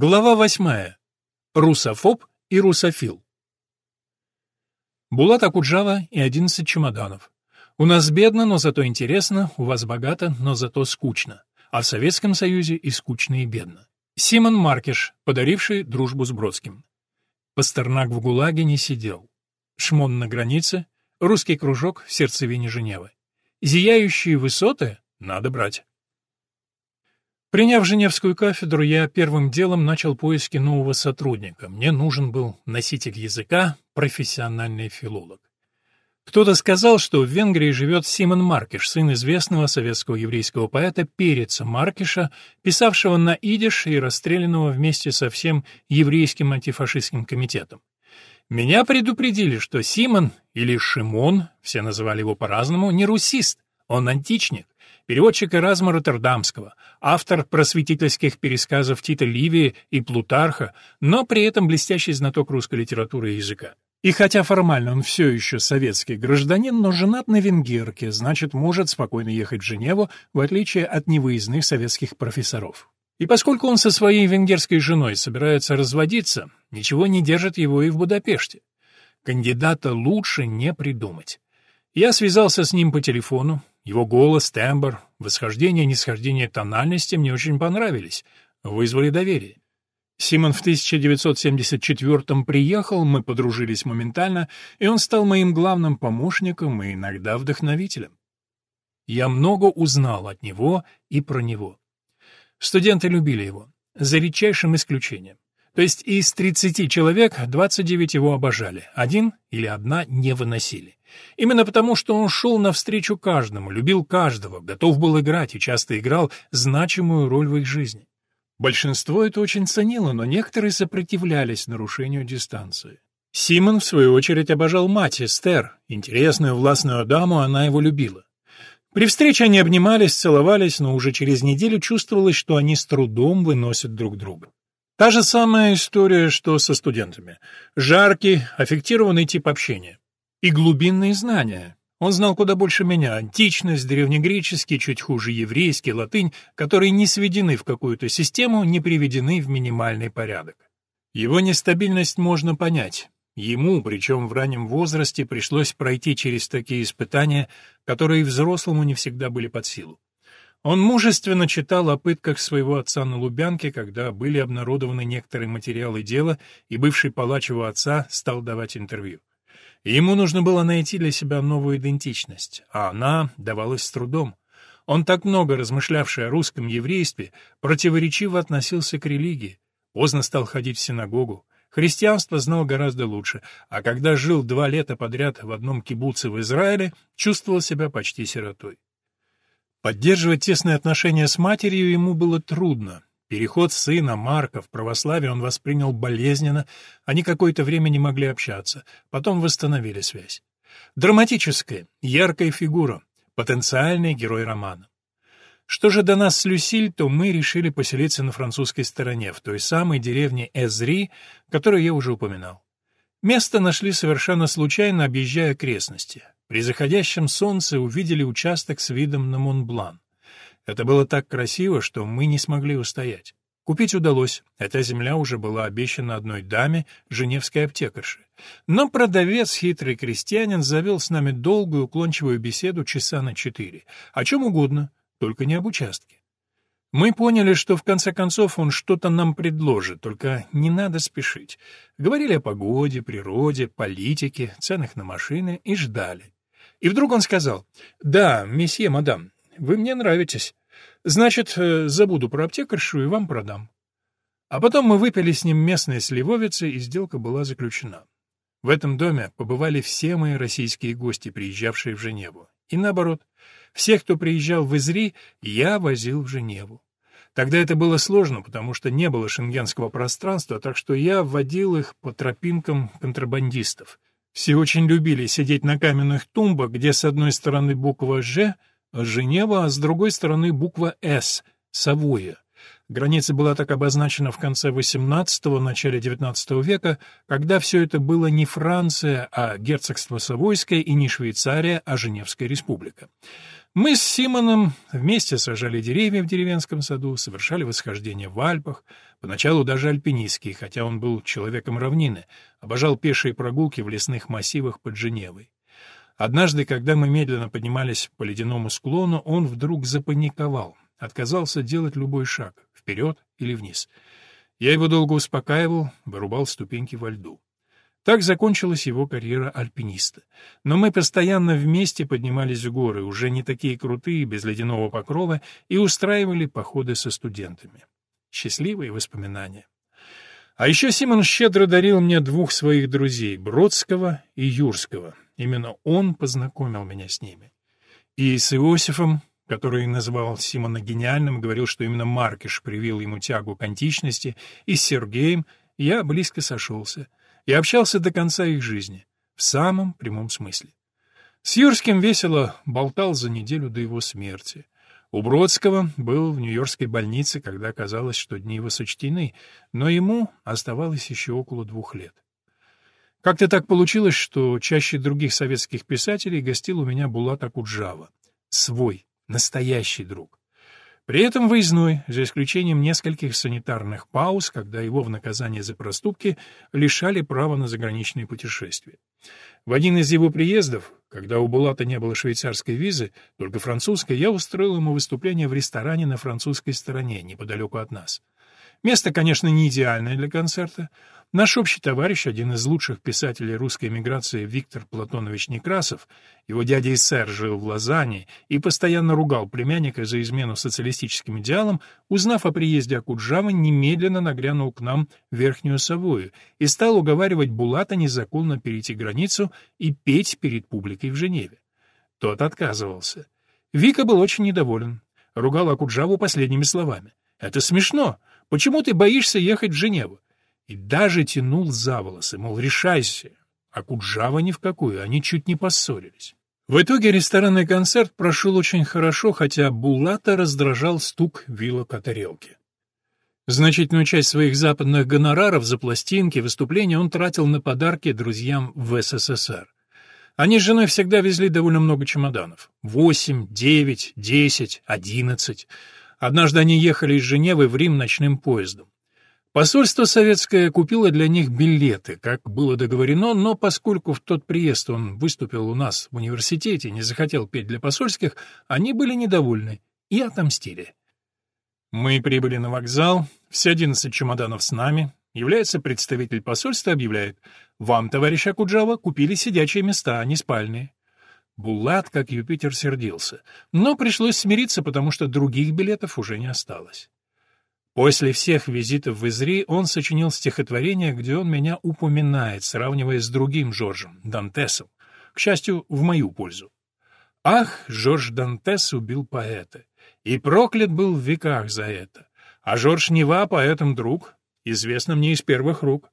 Глава восьмая. Русофоб и русофил. Булат Акуджава и одиннадцать чемоданов. У нас бедно, но зато интересно, у вас богато, но зато скучно. А в Советском Союзе и скучно, и бедно. Симон Маркиш, подаривший дружбу с Бродским. Пастернак в ГУЛАГе не сидел. Шмон на границе, русский кружок в сердцевине Женевы. Зияющие высоты надо брать. Приняв Женевскую кафедру, я первым делом начал поиски нового сотрудника. Мне нужен был носитель языка, профессиональный филолог. Кто-то сказал, что в Венгрии живет Симон Маркиш, сын известного советского еврейского поэта Переца Маркиша, писавшего на идиш и расстрелянного вместе со всем еврейским антифашистским комитетом. Меня предупредили, что Симон, или Шимон, все называли его по-разному, не русист, он античник, переводчик Эразма Роттердамского, автор просветительских пересказов Тита Ливии и Плутарха, но при этом блестящий знаток русской литературы и языка. И хотя формально он все еще советский гражданин, но женат на венгерке, значит, может спокойно ехать в Женеву, в отличие от невыездных советских профессоров. И поскольку он со своей венгерской женой собирается разводиться, ничего не держит его и в Будапеште. Кандидата лучше не придумать. Я связался с ним по телефону, его голос, тембр, восхождение и нисхождение тональности мне очень понравились, вызвали доверие. Симон в 1974-м приехал, мы подружились моментально, и он стал моим главным помощником и иногда вдохновителем. Я много узнал от него и про него. Студенты любили его, за редчайшим исключением. То есть из 30 человек 29 его обожали, один или одна не выносили. Именно потому, что он шел навстречу каждому, любил каждого, готов был играть и часто играл значимую роль в их жизни. Большинство это очень ценило, но некоторые сопротивлялись нарушению дистанции. Симон, в свою очередь, обожал мать Эстер. Интересную властную даму она его любила. При встрече они обнимались, целовались, но уже через неделю чувствовалось, что они с трудом выносят друг друга. Та же самая история, что со студентами. Жаркий, аффектированный тип общения и глубинные знания. Он знал куда больше меня, античность, древнегреческий, чуть хуже еврейский, латынь, которые не сведены в какую-то систему, не приведены в минимальный порядок. Его нестабильность можно понять. Ему, причем в раннем возрасте, пришлось пройти через такие испытания, которые взрослому не всегда были под силу. Он мужественно читал о пытках своего отца на Лубянке, когда были обнародованы некоторые материалы дела, и бывший палач его отца стал давать интервью. Ему нужно было найти для себя новую идентичность, а она давалась с трудом. Он так много размышлявший о русском еврействе, противоречиво относился к религии, поздно стал ходить в синагогу, христианство знал гораздо лучше, а когда жил два лета подряд в одном кибуце в Израиле, чувствовал себя почти сиротой. Поддерживать тесные отношения с матерью ему было трудно, Переход сына Марка в православие он воспринял болезненно, они какое-то время не могли общаться, потом восстановили связь. Драматическая, яркая фигура, потенциальный герой романа. Что же до нас с Люсиль, то мы решили поселиться на французской стороне, в той самой деревне Эзри, которую я уже упоминал. Место нашли совершенно случайно, объезжая окрестности. При заходящем солнце увидели участок с видом на Монблан. Это было так красиво, что мы не смогли устоять. Купить удалось, эта земля уже была обещана одной даме, женевской аптекарше. Но продавец, хитрый крестьянин, завел с нами долгую уклончивую беседу часа на четыре. О чем угодно, только не об участке. Мы поняли, что в конце концов он что-то нам предложит, только не надо спешить. Говорили о погоде, природе, политике, ценах на машины и ждали. И вдруг он сказал, «Да, месье, мадам, вы мне нравитесь. Значит, э, забуду про аптекаршу и вам продам. А потом мы выпили с ним местные сливовицы, и сделка была заключена. В этом доме побывали все мои российские гости, приезжавшие в Женеву. И наоборот, всех, кто приезжал в Изри, я возил в Женеву. Тогда это было сложно, потому что не было шенгенского пространства, так что я вводил их по тропинкам контрабандистов. Все очень любили сидеть на каменных тумбах, где с одной стороны буква «Ж», Женева, а с другой стороны буква «С» — Савоя. Граница была так обозначена в конце XVIII – начале XIX века, когда все это было не Франция, а герцогство Савойское, и не Швейцария, а Женевская республика. Мы с Симоном вместе сажали деревья в деревенском саду, совершали восхождения в Альпах, поначалу даже альпинистские, хотя он был человеком равнины, обожал пешие прогулки в лесных массивах под Женевой. Однажды, когда мы медленно поднимались по ледяному склону, он вдруг запаниковал, отказался делать любой шаг, вперед или вниз. Я его долго успокаивал, вырубал ступеньки во льду. Так закончилась его карьера альпиниста. Но мы постоянно вместе поднимались в горы, уже не такие крутые, без ледяного покрова, и устраивали походы со студентами. Счастливые воспоминания. А еще Симон щедро дарил мне двух своих друзей, Бродского и Юрского. Именно он познакомил меня с ними. И с Иосифом, который называл Симона гениальным, говорил, что именно Маркиш привил ему тягу к античности, и с Сергеем я близко сошелся и общался до конца их жизни, в самом прямом смысле. С Юрским весело болтал за неделю до его смерти. У Бродского был в Нью-Йоркской больнице, когда казалось, что дни его сочтены, но ему оставалось еще около двух лет. Как-то так получилось, что чаще других советских писателей гостил у меня Булат Акуджава. Свой, настоящий друг. При этом выездной, за исключением нескольких санитарных пауз, когда его в наказание за проступки лишали права на заграничные путешествия. В один из его приездов, когда у Булата не было швейцарской визы, только французской, я устроил ему выступление в ресторане на французской стороне, неподалеку от нас. Место, конечно, не идеальное для концерта, Наш общий товарищ, один из лучших писателей русской эмиграции Виктор Платонович Некрасов, его дядя Иссер жил в Лозанне и постоянно ругал племянника за измену социалистическим идеалам, узнав о приезде Акуджавы, немедленно нагрянул к нам в Верхнюю Савою и стал уговаривать Булата незаконно перейти границу и петь перед публикой в Женеве. Тот отказывался. Вика был очень недоволен. Ругал Акуджаву последними словами. «Это смешно. Почему ты боишься ехать в Женеву? и даже тянул за волосы, мол, решайся. А Куджава ни в какую, они чуть не поссорились. В итоге ресторанный концерт прошел очень хорошо, хотя Булата раздражал стук вилок о тарелке. Значительную часть своих западных гонораров за пластинки, выступления он тратил на подарки друзьям в СССР. Они с женой всегда везли довольно много чемоданов. Восемь, девять, десять, одиннадцать. Однажды они ехали из Женевы в Рим ночным поездом. Посольство советское купило для них билеты, как было договорено, но поскольку в тот приезд он выступил у нас в университете и не захотел петь для посольских, они были недовольны и отомстили. Мы прибыли на вокзал, все одиннадцать чемоданов с нами. Является представитель посольства, объявляет, «Вам, товарищ Акуджава, купили сидячие места, а не спальные». Булат, как Юпитер, сердился, но пришлось смириться, потому что других билетов уже не осталось. После всех визитов в Изри он сочинил стихотворение, где он меня упоминает, сравнивая с другим Жоржем, Дантесом, к счастью, в мою пользу. Ах, Жорж Дантес убил поэта, и проклят был в веках за это. А Жорж Нева поэтом друг, известно мне из первых рук.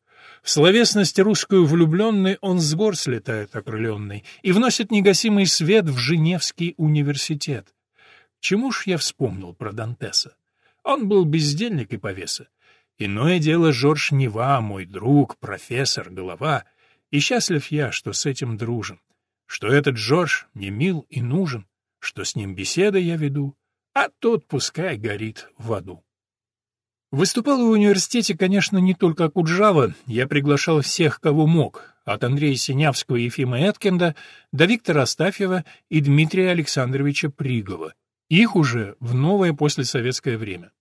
В словесность русскую влюбленный он с гор слетает окрыленный и вносит негасимый свет в Женевский университет. Чему ж я вспомнил про Дантеса? Он был бездельник и повеса. Иное дело Жорж Нева, мой друг, профессор, голова. И счастлив я, что с этим дружен, что этот Жорж мне мил и нужен, что с ним беседы я веду, а тот пускай горит в аду. Выступал в университете, конечно, не только Куджава, я приглашал всех, кого мог, от Андрея Синявского и Ефима Эткинда до Виктора Астафьева и Дмитрия Александровича Пригова. Их уже в новое послесоветское время.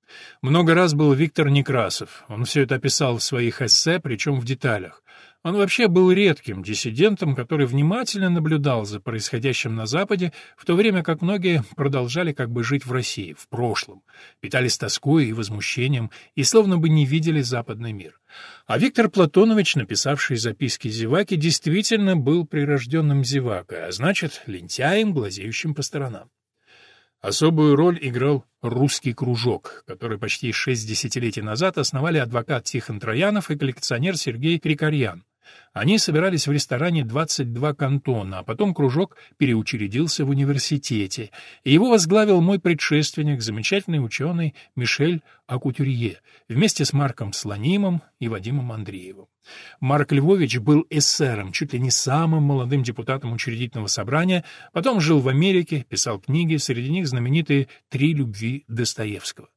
Много раз был Виктор Некрасов. Он все это описал в своих эссе, причем в деталях. Он вообще был редким диссидентом, который внимательно наблюдал за происходящим на Западе, в то время как многие продолжали как бы жить в России, в прошлом, питались тоской и возмущением и словно бы не видели западный мир. А Виктор Платонович, написавший записки зеваки, действительно был прирожденным зевакой, а значит, лентяем, глазеющим по сторонам. Особую роль играл «Русский кружок», который почти шесть десятилетий назад основали адвокат Тихон Троянов и коллекционер Сергей Крикарьян. Они собирались в ресторане «22 кантона», а потом кружок переучредился в университете, и его возглавил мой предшественник, замечательный ученый Мишель Акутюрье, вместе с Марком Слонимом и Вадимом Андреевым. Марк Львович был эсером, чуть ли не самым молодым депутатом учредительного собрания, потом жил в Америке, писал книги, среди них знаменитые «Три любви Достоевского».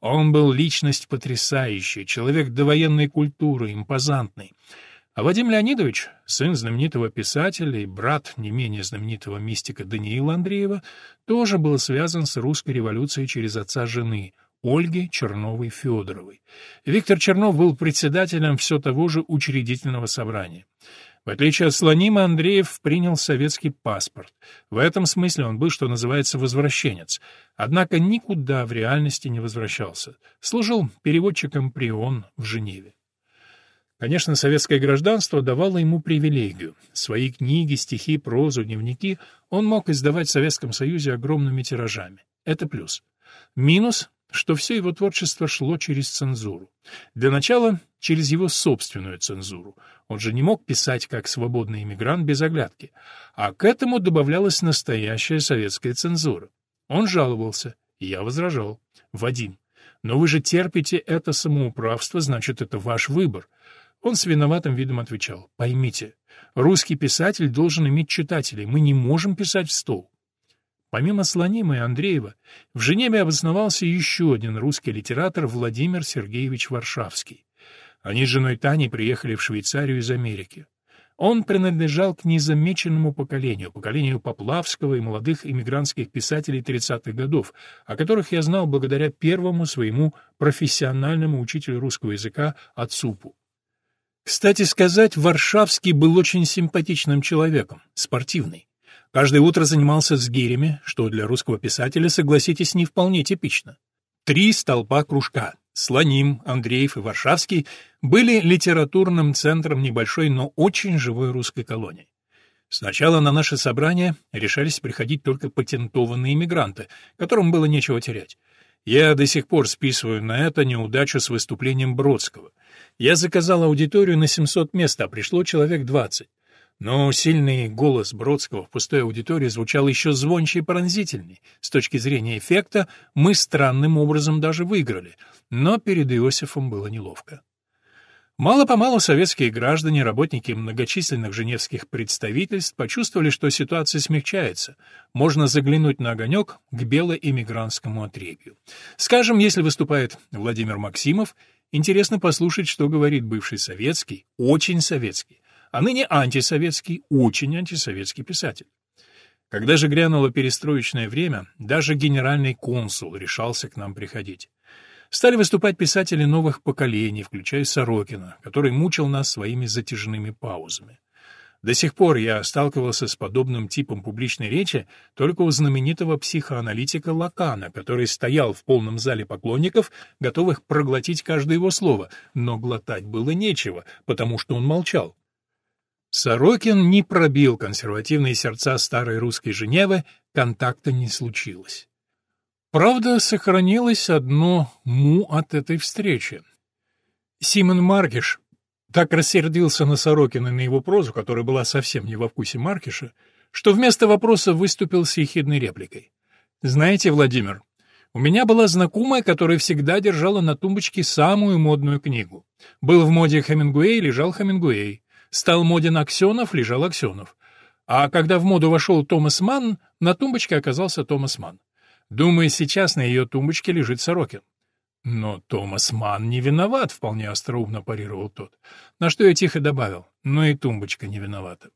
Он был личность потрясающая, человек довоенной культуры, импозантный. А Вадим Леонидович, сын знаменитого писателя и брат не менее знаменитого мистика Даниила Андреева, тоже был связан с русской революцией через отца жены, Ольги Черновой-Федоровой. Виктор Чернов был председателем все того же учредительного собрания. В отличие от Слонима, Андреев принял советский паспорт. В этом смысле он был, что называется, возвращенец. Однако никуда в реальности не возвращался. Служил переводчиком при ООН в Женеве. Конечно, советское гражданство давало ему привилегию. Свои книги, стихи, прозу, дневники он мог издавать в Советском Союзе огромными тиражами. Это плюс. Минус что все его творчество шло через цензуру. Для начала, через его собственную цензуру. Он же не мог писать как свободный иммигрант без оглядки. А к этому добавлялась настоящая советская цензура. Он жаловался, я возражал. «Вадим, но вы же терпите это самоуправство, значит, это ваш выбор». Он с виноватым видом отвечал. «Поймите, русский писатель должен иметь читателей, мы не можем писать в стол». Помимо Слонима и Андреева, в Женеве обосновался еще один русский литератор Владимир Сергеевич Варшавский. Они с женой Таней приехали в Швейцарию из Америки. Он принадлежал к незамеченному поколению, поколению Поплавского и молодых иммигрантских писателей 30-х годов, о которых я знал благодаря первому своему профессиональному учителю русского языка Ацупу. Кстати сказать, Варшавский был очень симпатичным человеком, спортивный. Каждое утро занимался с гирями, что для русского писателя, согласитесь, не вполне типично. Три столпа кружка — Слоним, Андреев и Варшавский — были литературным центром небольшой, но очень живой русской колонии. Сначала на наше собрание решались приходить только патентованные иммигранты, которым было нечего терять. Я до сих пор списываю на это неудачу с выступлением Бродского. Я заказал аудиторию на 700 мест, а пришло человек 20. Но сильный голос Бродского в пустой аудитории звучал еще звонче и пронзительней. С точки зрения эффекта мы странным образом даже выиграли, но перед Иосифом было неловко. Мало-помалу советские граждане, работники многочисленных женевских представительств почувствовали, что ситуация смягчается. Можно заглянуть на огонек к белоэмигрантскому отребью. Скажем, если выступает Владимир Максимов, интересно послушать, что говорит бывший советский, очень советский, а ныне антисоветский, очень антисоветский писатель. Когда же грянуло перестроечное время, даже генеральный консул решался к нам приходить. Стали выступать писатели новых поколений, включая Сорокина, который мучил нас своими затяжными паузами. До сих пор я сталкивался с подобным типом публичной речи только у знаменитого психоаналитика Лакана, который стоял в полном зале поклонников, готовых проглотить каждое его слово, но глотать было нечего, потому что он молчал. Сорокин не пробил консервативные сердца старой русской Женевы, контакта не случилось. Правда, сохранилось одно «му» от этой встречи. Симон Маркиш так рассердился на Сорокина на его прозу, которая была совсем не во вкусе Маркиша, что вместо вопроса выступил с ехидной репликой. «Знаете, Владимир, у меня была знакомая, которая всегда держала на тумбочке самую модную книгу. Был в моде Хемингуэй, лежал Хемингуэй. Стал моден Аксенов, лежал Аксенов. А когда в моду вошел Томас Манн, на тумбочке оказался Томас Манн. Думаю, сейчас на ее тумбочке лежит Сорокин. Но Томас Манн не виноват, вполне остроумно парировал тот. На что я тихо добавил, но и тумбочка не виновата.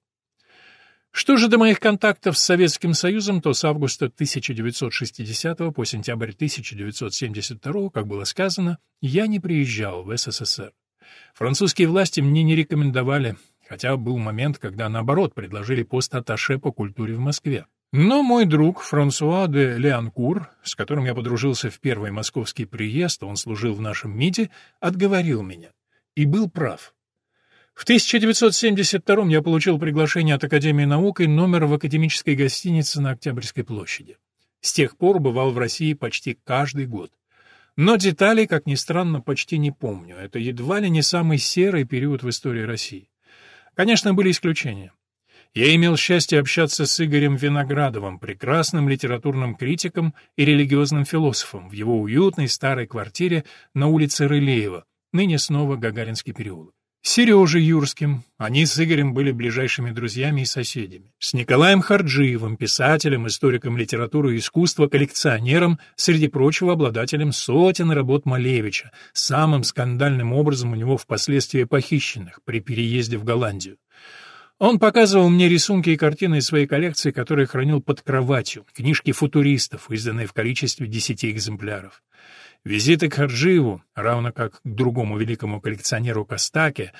Что же до моих контактов с Советским Союзом, то с августа 1960 по сентябрь 1972, как было сказано, я не приезжал в СССР. Французские власти мне не рекомендовали, хотя был момент, когда, наоборот, предложили пост атташе по культуре в Москве. Но мой друг Франсуа де Леанкур, с которым я подружился в первый московский приезд, он служил в нашем МИДе, отговорил меня. И был прав. В 1972 я получил приглашение от Академии наук и номер в академической гостинице на Октябрьской площади. С тех пор бывал в России почти каждый год. Но деталей, как ни странно, почти не помню. Это едва ли не самый серый период в истории России. Конечно, были исключения. Я имел счастье общаться с Игорем Виноградовым, прекрасным литературным критиком и религиозным философом, в его уютной старой квартире на улице Рылеева, ныне снова Гагаринский переулок. Сережей Юрским. Они с Игорем были ближайшими друзьями и соседями. С Николаем Харджиевым, писателем, историком литературы и искусства, коллекционером, среди прочего обладателем сотен работ Малевича, самым скандальным образом у него впоследствии похищенных при переезде в Голландию. Он показывал мне рисунки и картины из своей коллекции, которые хранил под кроватью, книжки футуристов, изданные в количестве десяти экземпляров. Визиты к Харджиеву, равно как к другому великому коллекционеру Костаке,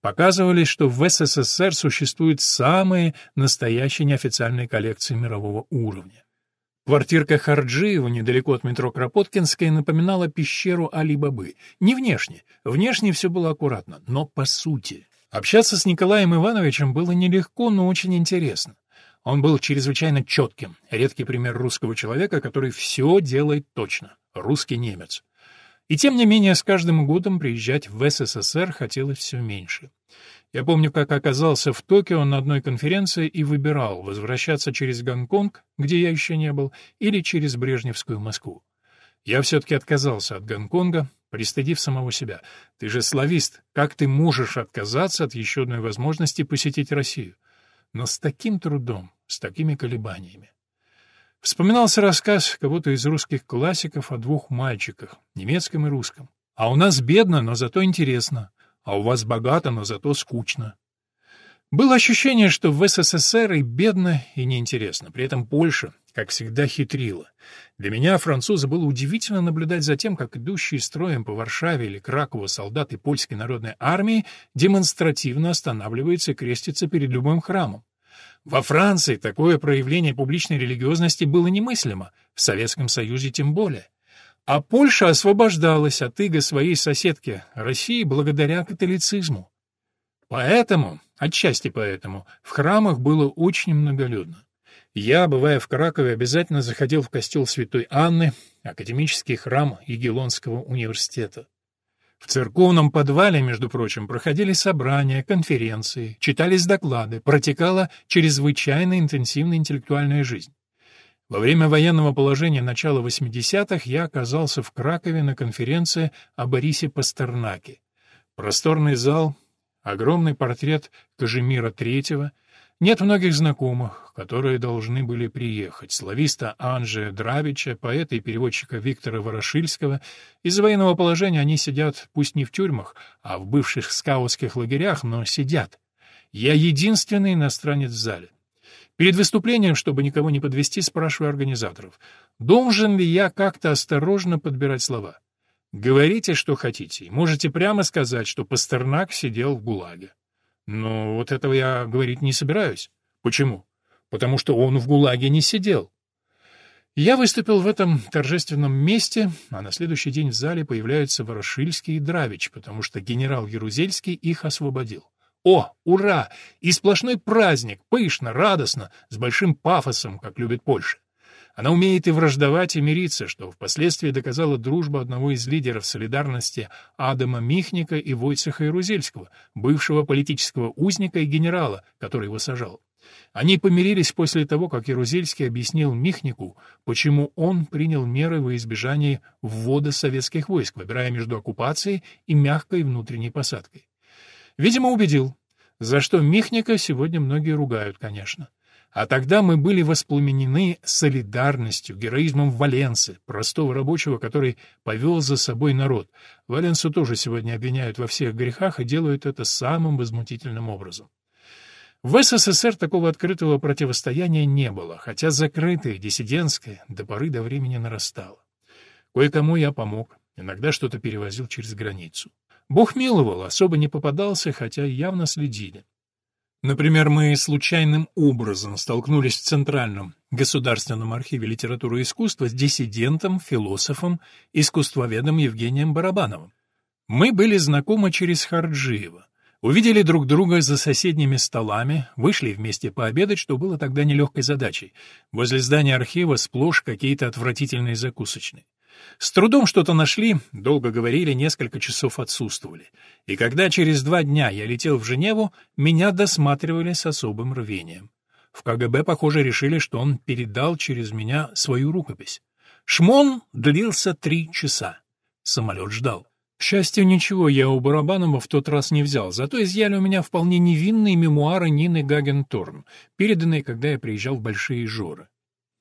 показывали, что в СССР существуют самые настоящие неофициальные коллекции мирового уровня. Квартирка Харджиева недалеко от метро Кропоткинская напоминала пещеру Али-Бабы. Не внешне, внешне все было аккуратно, но по сути. Общаться с Николаем Ивановичем было нелегко, но очень интересно. Он был чрезвычайно четким, редкий пример русского человека, который все делает точно русский немец. И тем не менее, с каждым годом приезжать в СССР хотелось все меньше. Я помню, как оказался в Токио на одной конференции и выбирал, возвращаться через Гонконг, где я еще не был, или через Брежневскую Москву. Я все-таки отказался от Гонконга, пристыдив самого себя. Ты же славист, как ты можешь отказаться от еще одной возможности посетить Россию? Но с таким трудом, с такими колебаниями. Вспоминался рассказ кого-то из русских классиков о двух мальчиках, немецком и русском. А у нас бедно, но зато интересно. А у вас богато, но зато скучно. Было ощущение, что в СССР и бедно, и неинтересно. При этом Польша, как всегда, хитрила. Для меня, француза, было удивительно наблюдать за тем, как идущие строем по Варшаве или Кракову солдаты польской народной армии демонстративно останавливаются и крестятся перед любым храмом. Во Франции такое проявление публичной религиозности было немыслимо, в Советском Союзе тем более. А Польша освобождалась от иго своей соседки России благодаря католицизму. Поэтому, отчасти поэтому, в храмах было очень многолюдно. Я, бывая в Кракове, обязательно заходил в костел Святой Анны, академический храм Егелонского университета. В церковном подвале, между прочим, проходили собрания, конференции, читались доклады, протекала чрезвычайно интенсивная интеллектуальная жизнь. Во время военного положения начала 80-х я оказался в Кракове на конференции о Борисе Пастернаке. Просторный зал, огромный портрет Кажемира III, нет многих знакомых, которые должны были приехать. Слависта Анжея Дравича, поэта и переводчика Виктора Ворошильского. Из-за военного положения они сидят, пусть не в тюрьмах, а в бывших скаутских лагерях, но сидят. Я единственный иностранец в зале. Перед выступлением, чтобы никого не подвести, спрашиваю организаторов, должен ли я как-то осторожно подбирать слова. Говорите, что хотите, можете прямо сказать, что Пастернак сидел в ГУЛАГе. Но вот этого я говорить не собираюсь. Почему? Потому что он в ГУЛАГе не сидел. Я выступил в этом торжественном месте, а на следующий день в зале появляются Ворошильский и Дравич, потому что генерал Ярузельский их освободил. О, ура! И сплошной праздник, пышно, радостно, с большим пафосом, как любит Польша. Она умеет и враждовать, и мириться, что впоследствии доказала дружба одного из лидеров солидарности Адама Михника и Войцеха Ярузельского, бывшего политического узника и генерала, который его сажал. Они помирились после того, как Ярузельский объяснил Михнику, почему он принял меры во избежание ввода советских войск, выбирая между оккупацией и мягкой внутренней посадкой. Видимо, убедил, за что Михника сегодня многие ругают, конечно. А тогда мы были воспламенены солидарностью, героизмом Валенсы, простого рабочего, который повел за собой народ. Валенсу тоже сегодня обвиняют во всех грехах и делают это самым возмутительным образом. В СССР такого открытого противостояния не было, хотя закрытое, диссидентское до поры до времени нарастало. Кое-кому я помог, иногда что-то перевозил через границу. Бог миловал, особо не попадался, хотя явно следили. Например, мы случайным образом столкнулись в Центральном государственном архиве литературы и искусства с диссидентом, философом, искусствоведом Евгением Барабановым. Мы были знакомы через Харджиева. Увидели друг друга за соседними столами, вышли вместе пообедать, что было тогда нелегкой задачей. Возле здания архива сплошь какие-то отвратительные закусочные. С трудом что-то нашли, долго говорили, несколько часов отсутствовали. И когда через два дня я летел в Женеву, меня досматривали с особым рвением. В КГБ, похоже, решили, что он передал через меня свою рукопись. Шмон длился три часа. Самолет ждал. К счастью, ничего я у Барабанова в тот раз не взял, зато изъяли у меня вполне невинные мемуары Нины Гагенторн, переданные, когда я приезжал в Большие Жоры.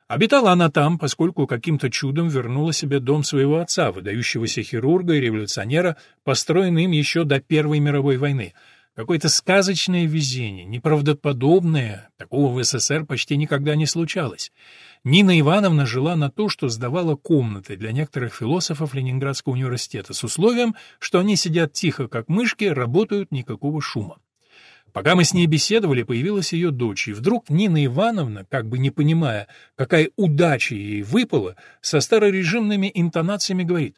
Обитала она там, поскольку каким-то чудом вернула себе дом своего отца, выдающегося хирурга и революционера, построенный им еще до Первой мировой войны. Какое-то сказочное везение, неправдоподобное, такого в СССР почти никогда не случалось. Нина Ивановна жила на то, что сдавала комнаты для некоторых философов Ленинградского университета с условием, что они сидят тихо, как мышки, работают никакого шума. Пока мы с ней беседовали, появилась ее дочь, и вдруг Нина Ивановна, как бы не понимая, какая удача ей выпала, со старорежимными интонациями говорит,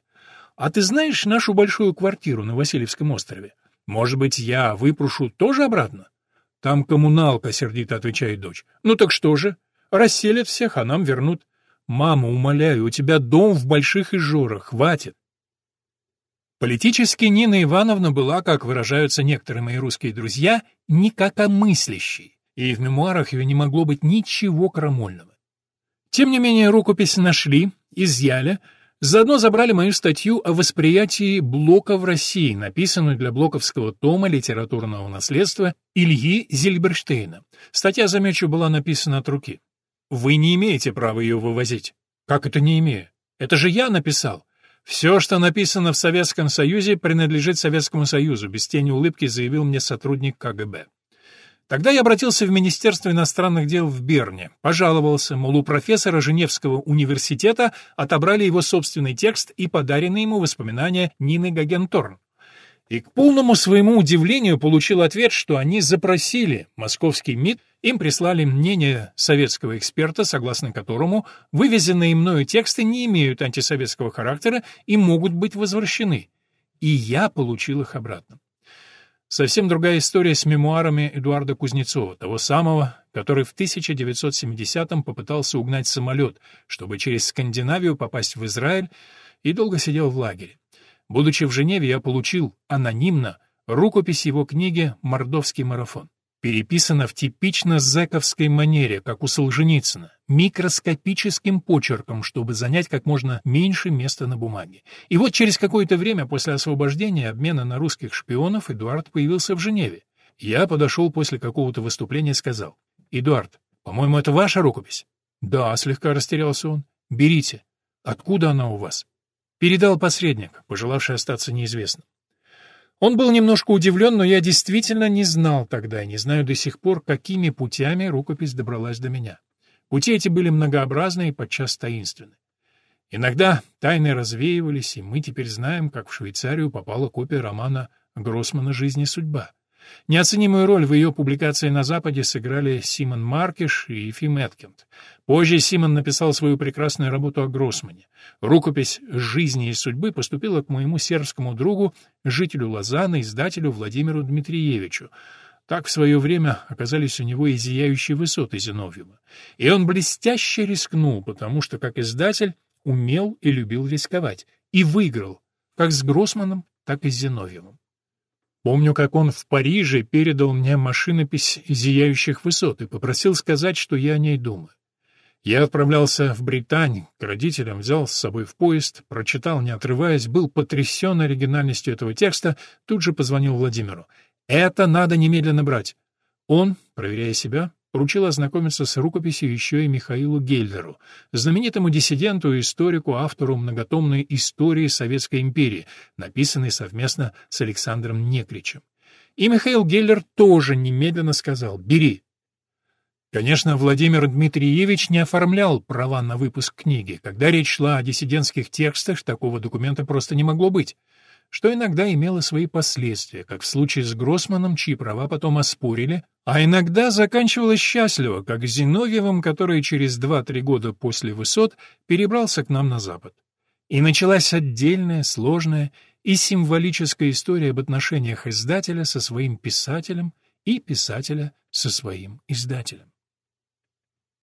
«А ты знаешь нашу большую квартиру на Васильевском острове? Может быть, я выпрошу тоже обратно?» «Там коммуналка», — сердито отвечает дочь. «Ну так что же? Расселят всех, а нам вернут». «Мама, умоляю, у тебя дом в Больших Изжорах, хватит». Политически Нина Ивановна была, как выражаются некоторые мои русские друзья, никакомыслящей, и в мемуарах ее не могло быть ничего крамольного. Тем не менее, рукопись нашли, изъяли, заодно забрали мою статью о восприятии Блока в России, написанную для блоковского тома литературного наследства Ильи Зильберштейна. Статья, замечу, была написана от руки. Вы не имеете права ее вывозить. Как это не имею? Это же я написал. «Все, что написано в Советском Союзе, принадлежит Советскому Союзу», без тени улыбки заявил мне сотрудник КГБ. Тогда я обратился в Министерство иностранных дел в Берне, пожаловался, мол, у профессора Женевского университета отобрали его собственный текст и подаренные ему воспоминания Нины Гагенторн и к полному своему удивлению получил ответ, что они запросили московский МИД, им прислали мнение советского эксперта, согласно которому вывезенные мною тексты не имеют антисоветского характера и могут быть возвращены. И я получил их обратно. Совсем другая история с мемуарами Эдуарда Кузнецова, того самого, который в 1970-м попытался угнать самолет, чтобы через Скандинавию попасть в Израиль, и долго сидел в лагере. Будучи в Женеве, я получил анонимно рукопись его книги «Мордовский марафон». Переписана в типично зэковской манере, как у Солженицына, микроскопическим почерком, чтобы занять как можно меньше места на бумаге. И вот через какое-то время после освобождения обмена на русских шпионов Эдуард появился в Женеве. Я подошел после какого-то выступления и сказал, «Эдуард, по-моему, это ваша рукопись?» «Да», — слегка растерялся он. «Берите. Откуда она у вас?» Передал посредник, пожелавший остаться неизвестным. Он был немножко удивлен, но я действительно не знал тогда и не знаю до сих пор, какими путями рукопись добралась до меня. Пути эти были многообразны и подчас таинственны. Иногда тайны развеивались, и мы теперь знаем, как в Швейцарию попала копия романа Гроссмана «Жизнь и судьба». Неоценимую роль в ее публикации на Западе сыграли Симон Маркиш и Ефим Эткинд. Позже Симон написал свою прекрасную работу о Гроссмане. Рукопись «Жизни и судьбы» поступила к моему сербскому другу, жителю Лозанны, издателю Владимиру Дмитриевичу. Так в свое время оказались у него и зияющие высоты Зиновьева. И он блестяще рискнул, потому что, как издатель, умел и любил рисковать. И выиграл, как с Гроссманом, так и с Зиновьевым. Помню, как он в Париже передал мне машинопись «Зияющих высот» и попросил сказать, что я о ней думаю. Я отправлялся в Британь, к родителям взял с собой в поезд, прочитал, не отрываясь, был потрясен оригинальностью этого текста, тут же позвонил Владимиру. «Это надо немедленно брать». Он, проверяя себя, поручил ознакомиться с рукописью еще и Михаилу Гельдеру, знаменитому диссиденту и историку, автору многотомной истории Советской империи, написанной совместно с Александром Некричем. И Михаил Геллер тоже немедленно сказал «бери». Конечно, Владимир Дмитриевич не оформлял права на выпуск книги. Когда речь шла о диссидентских текстах, такого документа просто не могло быть что иногда имело свои последствия, как в случае с Гроссманом, чьи права потом оспорили, а иногда заканчивалось счастливо, как с Зиновьевым, который через 2-3 года после высот перебрался к нам на Запад. И началась отдельная, сложная и символическая история об отношениях издателя со своим писателем и писателя со своим издателем.